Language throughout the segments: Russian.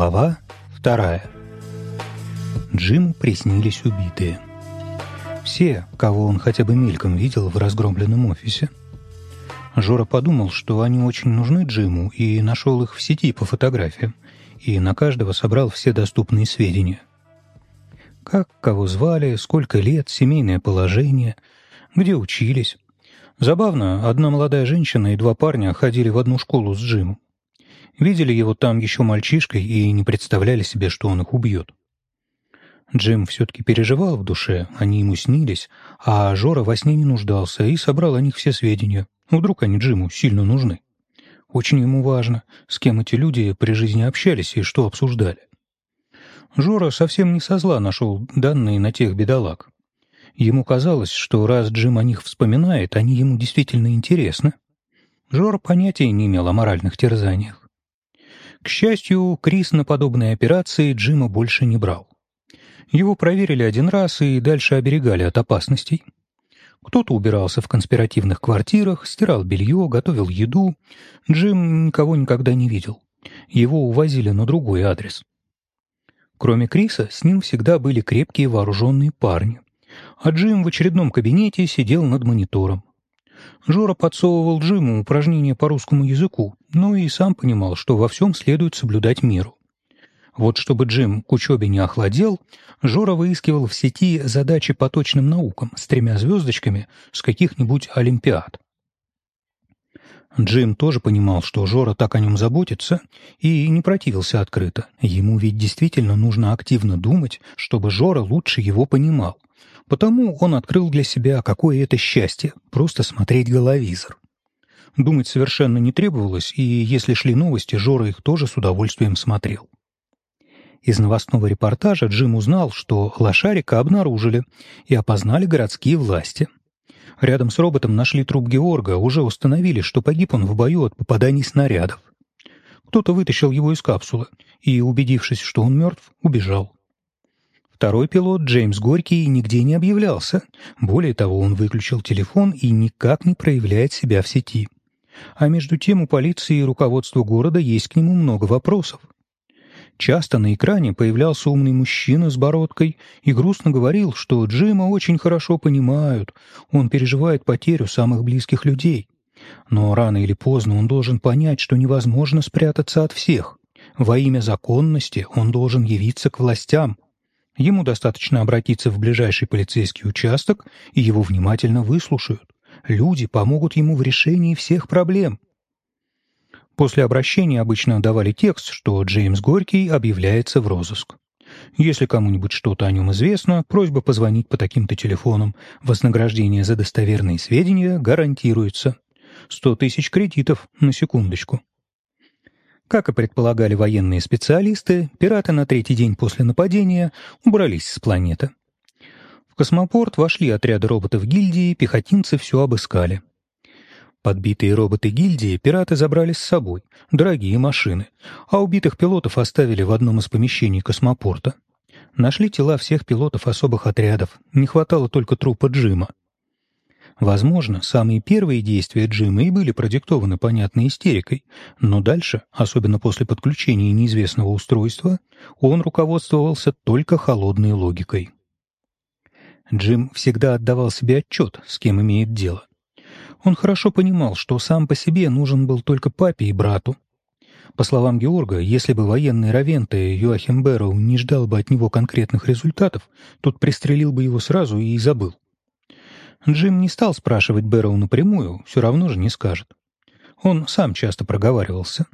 Глава вторая. Джиму приснились убитые. Все, кого он хотя бы мельком видел в разгромленном офисе. Жора подумал, что они очень нужны Джиму, и нашел их в сети по фотографиям, и на каждого собрал все доступные сведения. Как, кого звали, сколько лет, семейное положение, где учились. Забавно, одна молодая женщина и два парня ходили в одну школу с Джимом. Видели его там еще мальчишкой и не представляли себе, что он их убьет. Джим все-таки переживал в душе, они ему снились, а Жора во сне не нуждался и собрал о них все сведения. Вдруг они Джиму сильно нужны. Очень ему важно, с кем эти люди при жизни общались и что обсуждали. Жора совсем не со зла нашел данные на тех бедолаг. Ему казалось, что раз Джим о них вспоминает, они ему действительно интересны. Жора понятия не имел о моральных терзаниях. К счастью, Крис на подобные операции Джима больше не брал. Его проверили один раз и дальше оберегали от опасностей. Кто-то убирался в конспиративных квартирах, стирал белье, готовил еду. Джим никого никогда не видел. Его увозили на другой адрес. Кроме Криса, с ним всегда были крепкие вооруженные парни. А Джим в очередном кабинете сидел над монитором. Жора подсовывал Джиму упражнения по русскому языку, но и сам понимал, что во всем следует соблюдать меру. Вот чтобы Джим к учебе не охладел, Жора выискивал в сети задачи по точным наукам с тремя звездочками с каких-нибудь олимпиад. Джим тоже понимал, что Жора так о нем заботится, и не противился открыто. Ему ведь действительно нужно активно думать, чтобы Жора лучше его понимал. Потому он открыл для себя, какое это счастье — просто смотреть головизор. Думать совершенно не требовалось, и если шли новости, Жора их тоже с удовольствием смотрел. Из новостного репортажа Джим узнал, что лошарика обнаружили и опознали городские власти. Рядом с роботом нашли труп Георга, уже установили, что погиб он в бою от попаданий снарядов. Кто-то вытащил его из капсулы и, убедившись, что он мертв, убежал. Второй пилот, Джеймс Горький, нигде не объявлялся. Более того, он выключил телефон и никак не проявляет себя в сети. А между тем у полиции и руководства города есть к нему много вопросов. Часто на экране появлялся умный мужчина с бородкой и грустно говорил, что Джима очень хорошо понимают, он переживает потерю самых близких людей. Но рано или поздно он должен понять, что невозможно спрятаться от всех. Во имя законности он должен явиться к властям, Ему достаточно обратиться в ближайший полицейский участок, и его внимательно выслушают. Люди помогут ему в решении всех проблем. После обращения обычно давали текст, что Джеймс Горький объявляется в розыск. Если кому-нибудь что-то о нем известно, просьба позвонить по таким-то телефонам. Вознаграждение за достоверные сведения гарантируется. Сто тысяч кредитов, на секундочку. Как и предполагали военные специалисты, пираты на третий день после нападения убрались с планеты. В космопорт вошли отряды роботов гильдии, пехотинцы все обыскали. Подбитые роботы гильдии пираты забрали с собой, дорогие машины, а убитых пилотов оставили в одном из помещений космопорта. Нашли тела всех пилотов особых отрядов, не хватало только трупа Джима. Возможно, самые первые действия Джима и были продиктованы понятной истерикой, но дальше, особенно после подключения неизвестного устройства, он руководствовался только холодной логикой. Джим всегда отдавал себе отчет, с кем имеет дело. Он хорошо понимал, что сам по себе нужен был только папе и брату. По словам Георга, если бы военный Равенте Йоахим Бэрроу не ждал бы от него конкретных результатов, тот пристрелил бы его сразу и забыл. Джим не стал спрашивать Бэрроу напрямую, все равно же не скажет. Он сам часто проговаривался.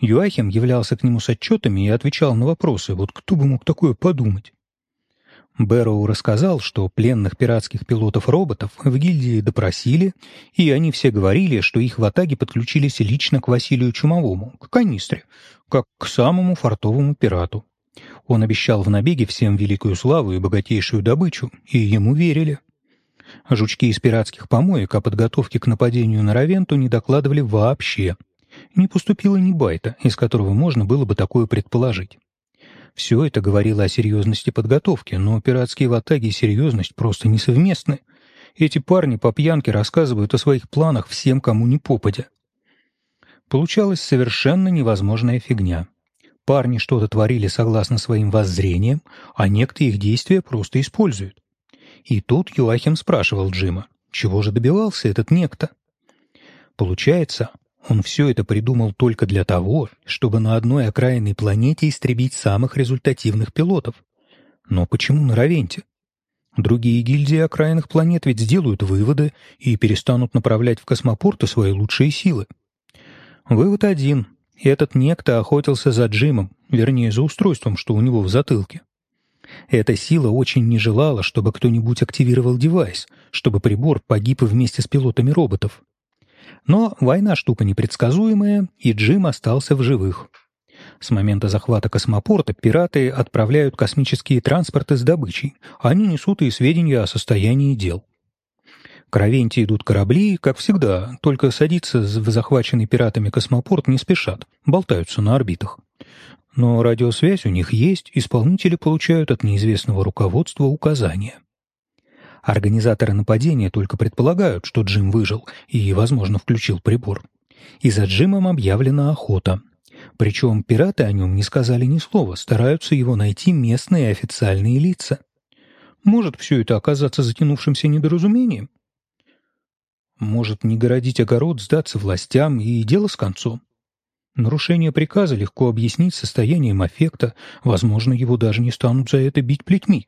Юахим являлся к нему с отчетами и отвечал на вопросы, вот кто бы мог такое подумать. Бэрроу рассказал, что пленных пиратских пилотов-роботов в гильдии допросили, и они все говорили, что их в Атаге подключились лично к Василию Чумовому, к канистре, как к самому фартовому пирату. Он обещал в набеге всем великую славу и богатейшую добычу, и ему верили. Жучки из пиратских помоек о подготовке к нападению на Равенту не докладывали вообще. Не поступило ни байта, из которого можно было бы такое предположить. Все это говорило о серьезности подготовки, но пиратские ватаги и серьезность просто несовместны. Эти парни по пьянке рассказывают о своих планах всем, кому не попадя. Получалась совершенно невозможная фигня. парни что-то творили согласно своим воззрениям, а некто их действия просто использует. И тут Юахим спрашивал Джима, чего же добивался этот некто? Получается, он все это придумал только для того, чтобы на одной окраинной планете истребить самых результативных пилотов. Но почему на Равенте? Другие гильдии окраинных планет ведь сделают выводы и перестанут направлять в космопорты свои лучшие силы. Вывод один. Этот некто охотился за Джимом, вернее, за устройством, что у него в затылке. Эта сила очень не желала, чтобы кто-нибудь активировал девайс, чтобы прибор погиб вместе с пилотами роботов. Но война штука непредсказуемая, и Джим остался в живых. С момента захвата космопорта пираты отправляют космические транспорты с добычей. Они несут и сведения о состоянии дел. К Равенте идут корабли, как всегда, только садиться в захваченный пиратами космопорт не спешат, болтаются на орбитах. Но радиосвязь у них есть, исполнители получают от неизвестного руководства указания. Организаторы нападения только предполагают, что Джим выжил и, возможно, включил прибор. И за Джимом объявлена охота. Причем пираты о нем не сказали ни слова, стараются его найти местные официальные лица. Может все это оказаться затянувшимся недоразумением? Может не городить огород, сдаться властям и дело с концом? Нарушение приказа легко объяснить состоянием аффекта, возможно, его даже не станут за это бить плетьми,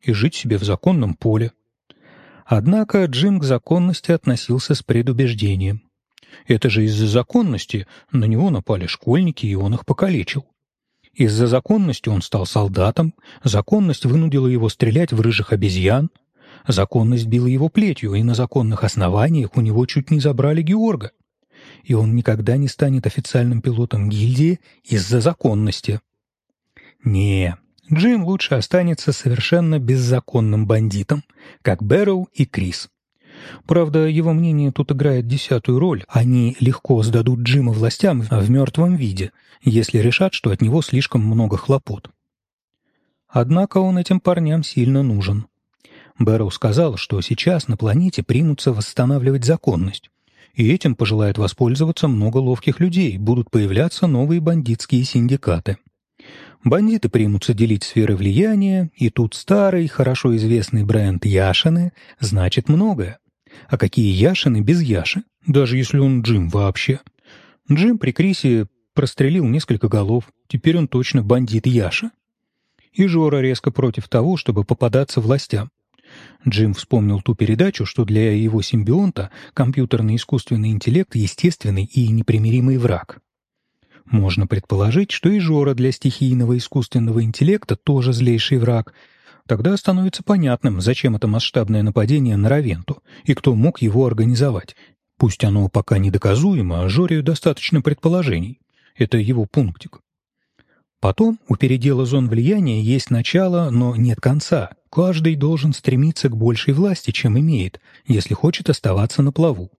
и жить себе в законном поле. Однако Джим к законности относился с предубеждением. Это же из-за законности на него напали школьники, и он их покалечил. Из-за законности он стал солдатом, законность вынудила его стрелять в рыжих обезьян, законность била его плетью, и на законных основаниях у него чуть не забрали Георга. И он никогда не станет официальным пилотом гильдии из-за законности. Не, Джим лучше останется совершенно беззаконным бандитом, как Бэрроу и Крис. Правда, его мнение тут играет десятую роль. Они легко сдадут Джима властям в мертвом виде, если решат, что от него слишком много хлопот. Однако он этим парням сильно нужен. Бэрроу сказал, что сейчас на планете примутся восстанавливать законность, и этим пожелает воспользоваться много ловких людей, будут появляться новые бандитские синдикаты. Бандиты примутся делить сферы влияния, и тут старый, хорошо известный бренд Яшины значит многое. А какие Яшины без Яши, даже если он Джим вообще? Джим при Крисе прострелил несколько голов, теперь он точно бандит Яша. И Жора резко против того, чтобы попадаться властям. Джим вспомнил ту передачу, что для его симбионта компьютерный искусственный интеллект — естественный и непримиримый враг. Можно предположить, что и Жора для стихийного искусственного интеллекта тоже злейший враг, Тогда становится понятным, зачем это масштабное нападение на Равенту и кто мог его организовать. Пусть оно пока недоказуемо, а Жорию достаточно предположений. Это его пунктик. Потом у передела зон влияния есть начало, но нет конца. Каждый должен стремиться к большей власти, чем имеет, если хочет оставаться на плаву.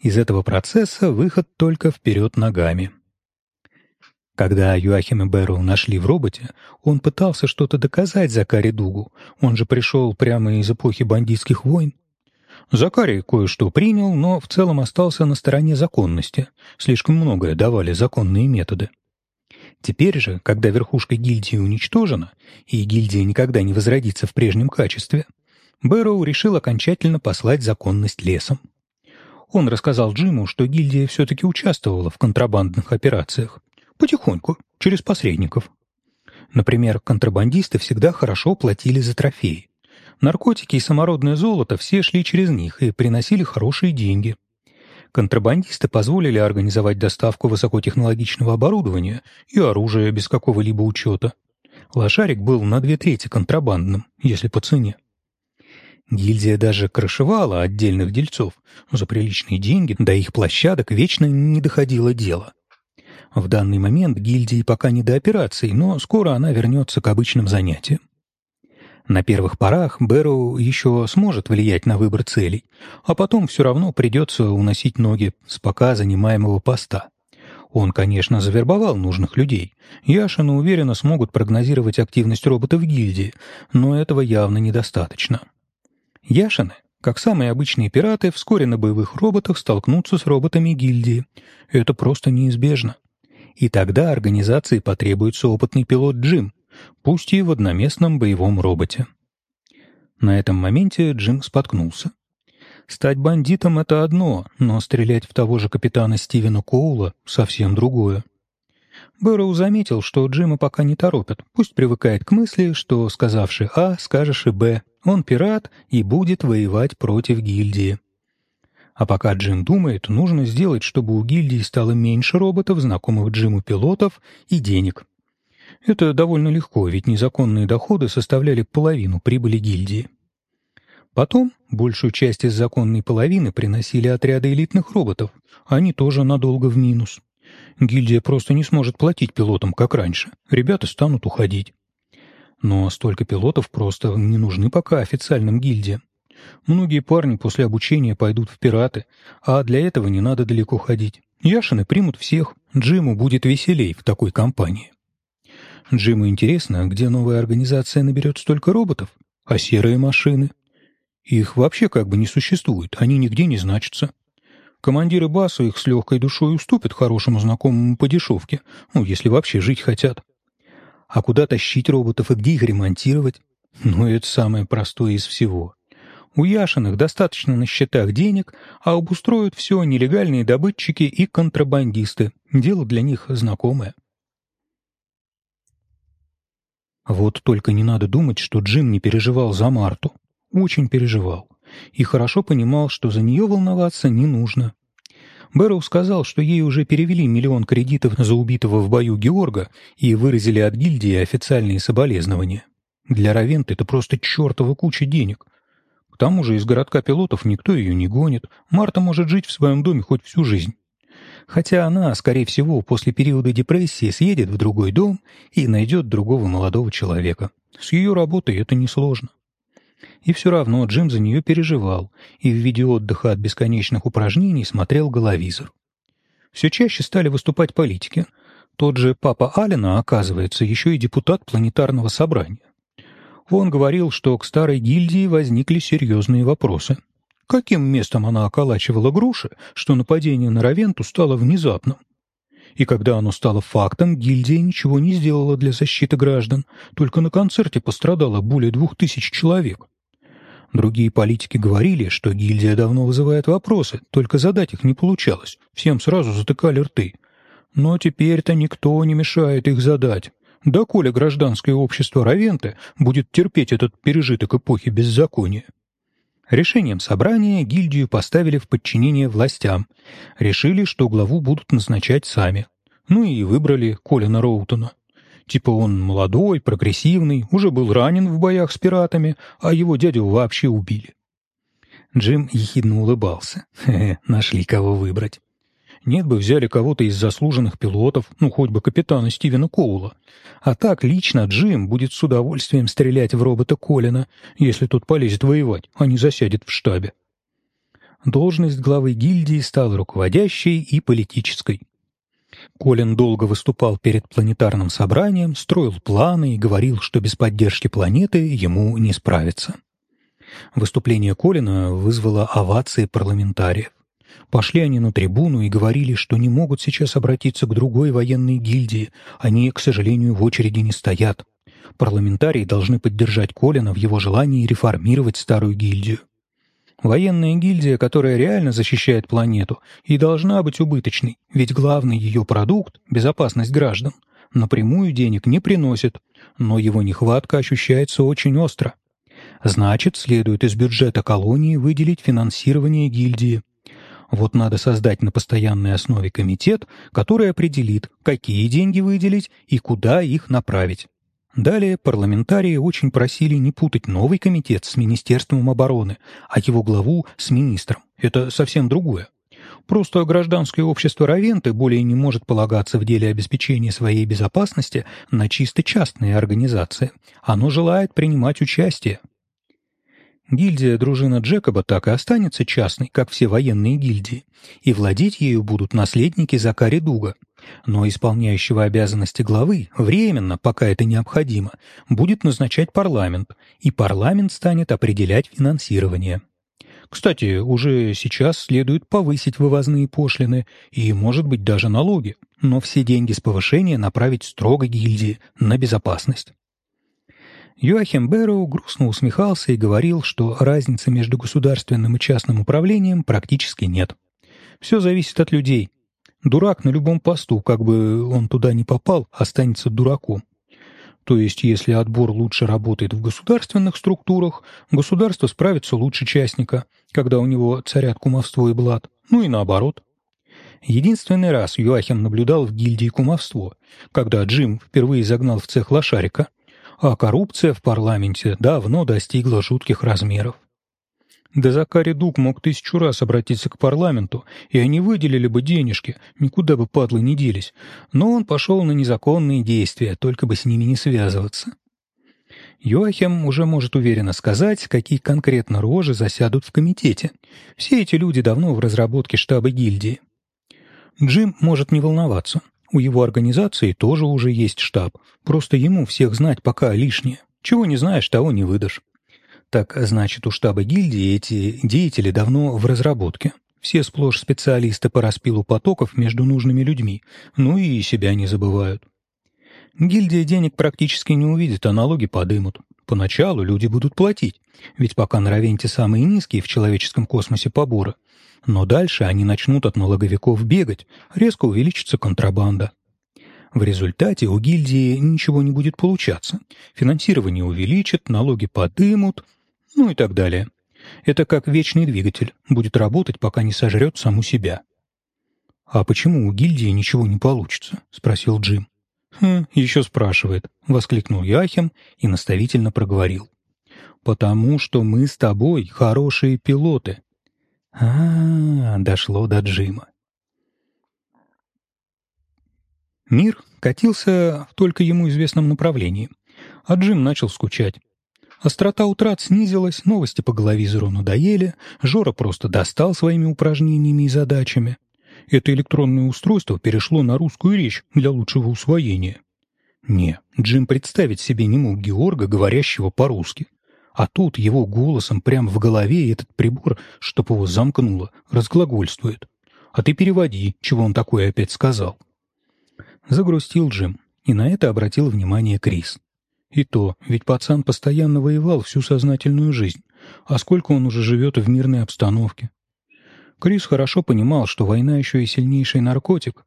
Из этого процесса выход только вперед ногами. Когда Юахим и Бэрроу нашли в роботе, он пытался что-то доказать Закари Дугу. Он же пришел прямо из эпохи бандитских войн. Закари кое-что принял, но в целом остался на стороне законности. Слишком многое давали законные методы. Теперь же, когда верхушка гильдии уничтожена, и гильдия никогда не возродится в прежнем качестве, Бэрроу решил окончательно послать законность лесом. Он рассказал Джиму, что гильдия все-таки участвовала в контрабандных операциях, Потихоньку, через посредников. Например, контрабандисты всегда хорошо платили за трофеи. Наркотики и самородное золото все шли через них и приносили хорошие деньги. Контрабандисты позволили организовать доставку высокотехнологичного оборудования и оружия без какого-либо учета. Лошарик был на две трети контрабандным, если по цене. Гильдия даже крышевала отдельных дельцов. За приличные деньги до их площадок вечно не доходило дело. В данный момент гильдии пока не до операций, но скоро она вернется к обычным занятиям. На первых порах Бэрроу еще сможет влиять на выбор целей, а потом все равно придется уносить ноги с пока занимаемого поста. Он, конечно, завербовал нужных людей. Яшины уверенно смогут прогнозировать активность роботов гильдии, но этого явно недостаточно. Яшины, как самые обычные пираты, вскоре на боевых роботах столкнутся с роботами гильдии. Это просто неизбежно. И тогда организации потребуется опытный пилот Джим, пусть и в одноместном боевом роботе. На этом моменте Джим споткнулся. Стать бандитом — это одно, но стрелять в того же капитана Стивена Коула — совсем другое. Бэрроу заметил, что Джима пока не торопят. Пусть привыкает к мысли, что, сказавши «А», скажешь и «Б». Он пират и будет воевать против гильдии. А пока Джим думает, нужно сделать, чтобы у гильдии стало меньше роботов, знакомых Джиму пилотов и денег. Это довольно легко, ведь незаконные доходы составляли половину прибыли гильдии. Потом большую часть из законной половины приносили отряды элитных роботов. Они тоже надолго в минус. Гильдия просто не сможет платить пилотам, как раньше. Ребята станут уходить. Но столько пилотов просто не нужны пока официальным гильдиям. Многие парни после обучения пойдут в пираты, а для этого не надо далеко ходить. Яшины примут всех, Джиму будет веселей в такой компании. Джиму интересно, где новая организация наберет столько роботов, а серые машины? Их вообще как бы не существует, они нигде не значатся. Командиры баса их с легкой душой уступят хорошему знакомому по дешевке, ну, если вообще жить хотят. А куда тащить роботов и где их ремонтировать? Ну, это самое простое из всего. У Яшиных достаточно на счетах денег, а обустроят все нелегальные добытчики и контрабандисты. Дело для них знакомое. Вот только не надо думать, что Джим не переживал за Марту. Очень переживал. И хорошо понимал, что за нее волноваться не нужно. Бэрроу сказал, что ей уже перевели миллион кредитов за убитого в бою Георга и выразили от гильдии официальные соболезнования. Для Равент это просто чертова куча денег. К тому же из городка пилотов никто ее не гонит. Марта может жить в своем доме хоть всю жизнь. Хотя она, скорее всего, после периода депрессии съедет в другой дом и найдет другого молодого человека. С ее работой это несложно. И все равно Джим за нее переживал и в виде отдыха от бесконечных упражнений смотрел головизор. Все чаще стали выступать политики. Тот же папа Алина, оказывается, еще и депутат планетарного собрания. Он говорил, что к старой гильдии возникли серьезные вопросы. Каким местом она околачивала груши, что нападение на Равенту стало внезапным? И когда оно стало фактом, гильдия ничего не сделала для защиты граждан, только на концерте пострадало более двух тысяч человек. Другие политики говорили, что гильдия давно вызывает вопросы, только задать их не получалось, всем сразу затыкали рты. Но теперь-то никто не мешает их задать. Да коли гражданское общество Равенты будет терпеть этот пережиток эпохи беззакония. Решением собрания гильдию поставили в подчинение властям. Решили, что главу будут назначать сами. Ну и выбрали Колина Роутона. Типа он молодой, прогрессивный, уже был ранен в боях с пиратами, а его дядю вообще убили. Джим ехидно улыбался. Хе -хе, нашли кого выбрать. Нет бы взяли кого-то из заслуженных пилотов, ну хоть бы капитана Стивена Коула. А так лично Джим будет с удовольствием стрелять в робота Колина, если тот полезет воевать, а не засядет в штабе. Должность главы гильдии стала руководящей и политической. Колин долго выступал перед планетарным собранием, строил планы и говорил, что без поддержки планеты ему не справиться. Выступление Колина вызвало овации парламентариев. Пошли они на трибуну и говорили, что не могут сейчас обратиться к другой военной гильдии, они, к сожалению, в очереди не стоят. Парламентарии должны поддержать Колина в его желании реформировать старую гильдию. Военная гильдия, которая реально защищает планету, и должна быть убыточной, ведь главный ее продукт – безопасность граждан. Напрямую денег не приносит, но его нехватка ощущается очень остро. Значит, следует из бюджета колонии выделить финансирование гильдии. Вот надо создать на постоянной основе комитет, который определит, какие деньги выделить и куда их направить. Далее парламентарии очень просили не путать новый комитет с Министерством обороны, а его главу с министром. Это совсем другое. Просто гражданское общество Равенты более не может полагаться в деле обеспечения своей безопасности на чисто частные организации. Оно желает принимать участие. Гильдия дружина Джекоба так и останется частной, как все военные гильдии, и владеть ею будут наследники Закари Дуга – но исполняющего обязанности главы временно, пока это необходимо, будет назначать парламент, и парламент станет определять финансирование. Кстати, уже сейчас следует повысить вывозные пошлины и, может быть, даже налоги, но все деньги с повышения направить строго гильдии на безопасность. Йоахим Бэрроу грустно усмехался и говорил, что разницы между государственным и частным управлением практически нет. Все зависит от людей. Дурак на любом посту, как бы он туда ни попал, останется дураком. То есть, если отбор лучше работает в государственных структурах, государство справится лучше частника, когда у него царят кумовство и блат, ну и наоборот. Единственный раз Юахим наблюдал в гильдии кумовство, когда Джим впервые загнал в цех лошарика, а коррупция в парламенте давно достигла жутких размеров. Да Закари Дук мог тысячу раз обратиться к парламенту, и они выделили бы денежки, никуда бы падлы не делись. Но он пошел на незаконные действия, только бы с ними не связываться. Йоахим уже может уверенно сказать, какие конкретно рожи засядут в комитете. Все эти люди давно в разработке штаба гильдии. Джим может не волноваться. У его организации тоже уже есть штаб. Просто ему всех знать пока лишнее. Чего не знаешь, того не выдашь. Так, значит, у штаба гильдии эти деятели давно в разработке. Все сплошь специалисты по распилу потоков между нужными людьми, ну и себя не забывают. Гильдия денег практически не увидит, а налоги подымут. Поначалу люди будут платить, ведь пока на Равенте самые низкие в человеческом космосе поборы. Но дальше они начнут от налоговиков бегать, резко увеличится контрабанда. В результате у гильдии ничего не будет получаться. Финансирование увеличат, налоги подымут, ну и так далее. Это как вечный двигатель, будет работать, пока не сожрет саму себя. «А почему у гильдии ничего не получится?» — спросил Джим. «Хм, еще спрашивает», — воскликнул Яхим и наставительно проговорил. «Потому что мы с тобой хорошие пилоты». А, -а, а дошло до Джима. Мир катился в только ему известном направлении, а Джим начал скучать. Острота утрат снизилась, новости по головизору надоели, Жора просто достал своими упражнениями и задачами. Это электронное устройство перешло на русскую речь для лучшего усвоения. Не, Джим представить себе не мог Георга, говорящего по-русски. А тут его голосом прямо в голове этот прибор, чтоб его замкнуло, разглагольствует. А ты переводи, чего он такое опять сказал. Загрустил Джим, и на это обратил внимание Крис. И то, ведь пацан постоянно воевал всю сознательную жизнь, а сколько он уже живет в мирной обстановке. Крис хорошо понимал, что война еще и сильнейший наркотик,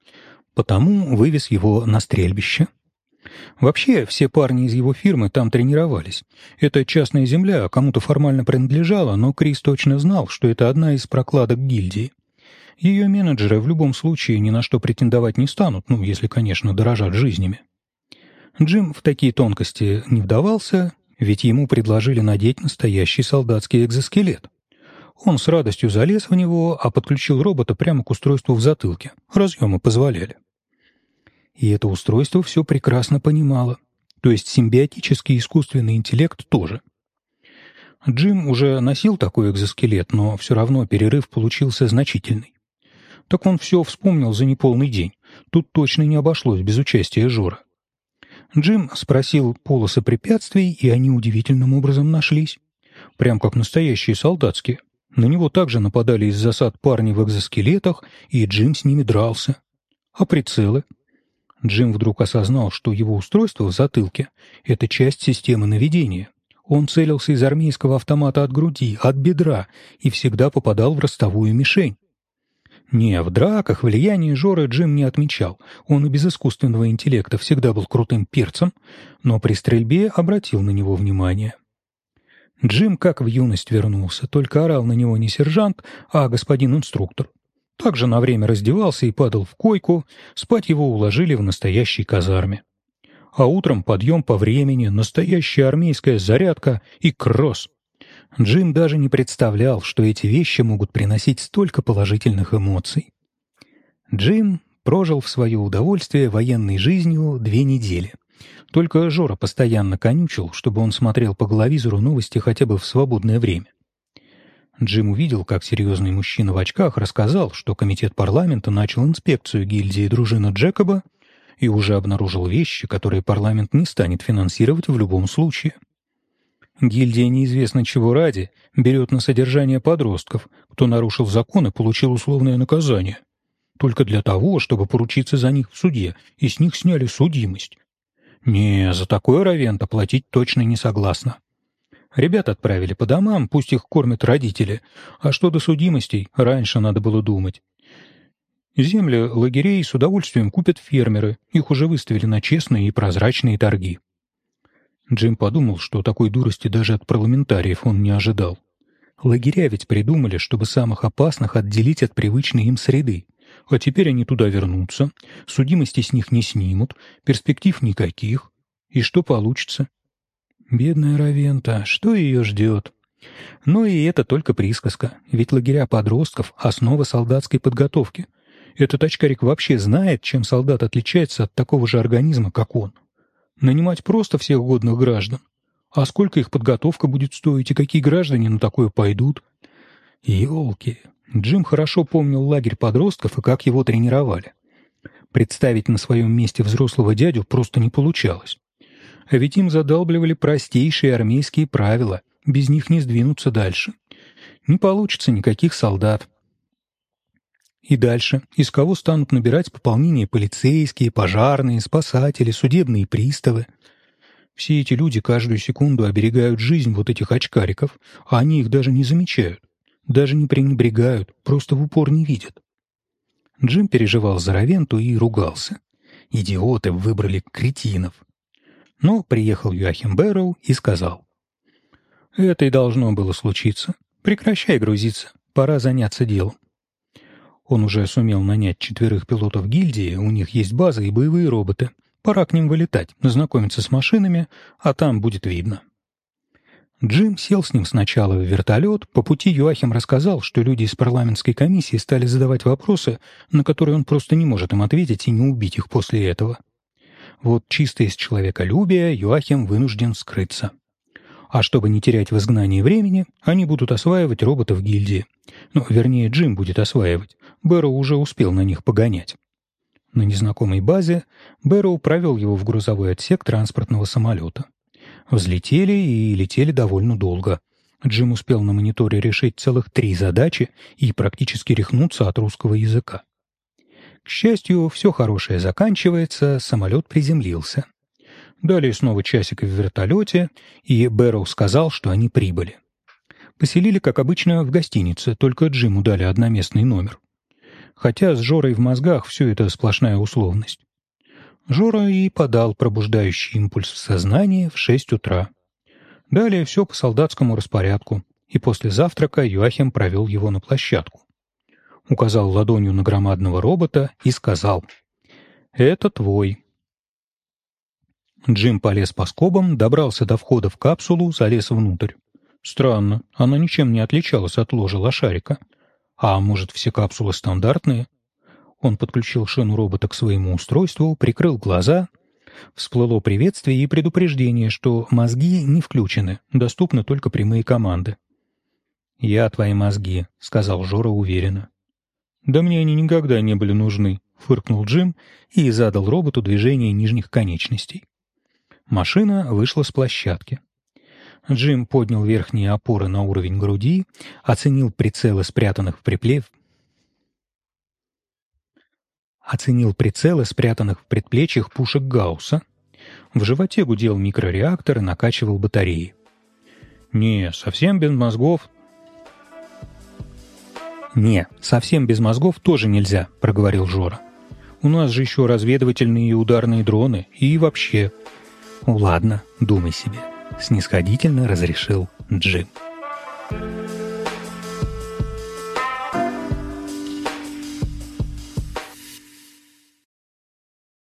потому вывез его на стрельбище. Вообще, все парни из его фирмы там тренировались. Это частная земля, кому-то формально принадлежала, но Крис точно знал, что это одна из прокладок гильдии. Ее менеджеры в любом случае ни на что претендовать не станут, ну, если, конечно, дорожат жизнями. Джим в такие тонкости не вдавался, ведь ему предложили надеть настоящий солдатский экзоскелет. Он с радостью залез в него, а подключил робота прямо к устройству в затылке. Разъемы позволяли. И это устройство все прекрасно понимало. То есть симбиотический искусственный интеллект тоже. Джим уже носил такой экзоскелет, но все равно перерыв получился значительный. Так он все вспомнил за неполный день. Тут точно не обошлось без участия Жора. Джим спросил полосы препятствий, и они удивительным образом нашлись. Прям как настоящие солдатские. На него также нападали из засад парни в экзоскелетах, и Джим с ними дрался. А прицелы? Джим вдруг осознал, что его устройство в затылке — это часть системы наведения. Он целился из армейского автомата от груди, от бедра, и всегда попадал в ростовую мишень. Не, в драках влияние Жоры Джим не отмечал. Он и без искусственного интеллекта всегда был крутым перцем, но при стрельбе обратил на него внимание. Джим как в юность вернулся, только орал на него не сержант, а господин инструктор. Также на время раздевался и падал в койку, спать его уложили в настоящей казарме. А утром подъем по времени, настоящая армейская зарядка и кросс. Джим даже не представлял, что эти вещи могут приносить столько положительных эмоций. Джим прожил в свое удовольствие военной жизнью две недели. Только Жора постоянно конючил, чтобы он смотрел по головизору новости хотя бы в свободное время. Джим увидел, как серьезный мужчина в очках рассказал, что комитет парламента начал инспекцию гильдии дружина Джекоба и уже обнаружил вещи, которые парламент не станет финансировать в любом случае. Гильдия неизвестно чего ради берет на содержание подростков, кто нарушил закон и получил условное наказание. Только для того, чтобы поручиться за них в суде, и с них сняли судимость. Не, за такое Равента платить точно не согласна. Ребят отправили по домам, пусть их кормят родители. А что до судимостей, раньше надо было думать. Земли лагерей с удовольствием купят фермеры, их уже выставили на честные и прозрачные торги. Джим подумал, что такой дурости даже от парламентариев он не ожидал. Лагеря ведь придумали, чтобы самых опасных отделить от привычной им среды. А теперь они туда вернутся, судимости с них не снимут, перспектив никаких. И что получится? Бедная Равента, что ее ждет? Но и это только присказка, ведь лагеря подростков — основа солдатской подготовки. Этот очкарик вообще знает, чем солдат отличается от такого же организма, как он. Нанимать просто всех годных граждан. А сколько их подготовка будет стоить, и какие граждане на такое пойдут? Ёлки. Джим хорошо помнил лагерь подростков и как его тренировали. Представить на своем месте взрослого дядю просто не получалось. А ведь им задалбливали простейшие армейские правила, без них не сдвинуться дальше. Не получится никаких солдат. И дальше, из кого станут набирать пополнение полицейские, пожарные, спасатели, судебные приставы. Все эти люди каждую секунду оберегают жизнь вот этих очкариков, а они их даже не замечают, даже не пренебрегают, просто в упор не видят. Джим переживал за Равенту и ругался. Идиоты выбрали кретинов. Но приехал Юахим Бэрроу и сказал. «Это и должно было случиться. Прекращай грузиться, пора заняться делом. Он уже сумел нанять четверых пилотов гильдии, у них есть база и боевые роботы. Пора к ним вылетать, знакомиться с машинами, а там будет видно. Джим сел с ним сначала в вертолет. По пути Юахим рассказал, что люди из парламентской комиссии стали задавать вопросы, на которые он просто не может им ответить и не убить их после этого. Вот чисто из человеколюбия Юахим вынужден скрыться. А чтобы не терять в изгнании времени, они будут осваивать роботов гильдии. Ну, вернее, Джим будет осваивать. Бэрроу уже успел на них погонять. На незнакомой базе Бэрроу провел его в грузовой отсек транспортного самолета. Взлетели и летели довольно долго. Джим успел на мониторе решить целых три задачи и практически рехнуться от русского языка. К счастью, все хорошее заканчивается, самолет приземлился. Далее снова часик в вертолете, и Бэрроу сказал, что они прибыли. Поселили, как обычно, в гостинице, только Джиму дали одноместный номер. Хотя с Жорой в мозгах все это сплошная условность. Жора и подал пробуждающий импульс в сознание в шесть утра. Далее все по солдатскому распорядку, и после завтрака Юахим провел его на площадку. Указал ладонью на громадного робота и сказал «Это твой». Джим полез по скобам, добрался до входа в капсулу, залез внутрь. Странно, она ничем не отличалась от ложа лошарика. А может, все капсулы стандартные? Он подключил шину робота к своему устройству, прикрыл глаза. Всплыло приветствие и предупреждение, что мозги не включены, доступны только прямые команды. «Я твои мозги», — сказал Жора уверенно. «Да мне они никогда не были нужны», — фыркнул Джим и задал роботу движение нижних конечностей. Машина вышла с площадки. Джим поднял верхние опоры на уровень груди, оценил прицелы спрятанных в приплев... Оценил прицелы спрятанных в предплечьях пушек Гаусса. В животе гудел микрореактор и накачивал батареи. «Не, совсем без мозгов...» «Не, совсем без мозгов тоже нельзя», — проговорил Жора. «У нас же еще разведывательные и ударные дроны, и вообще...» «Ладно, думай себе», — снисходительно разрешил Джим.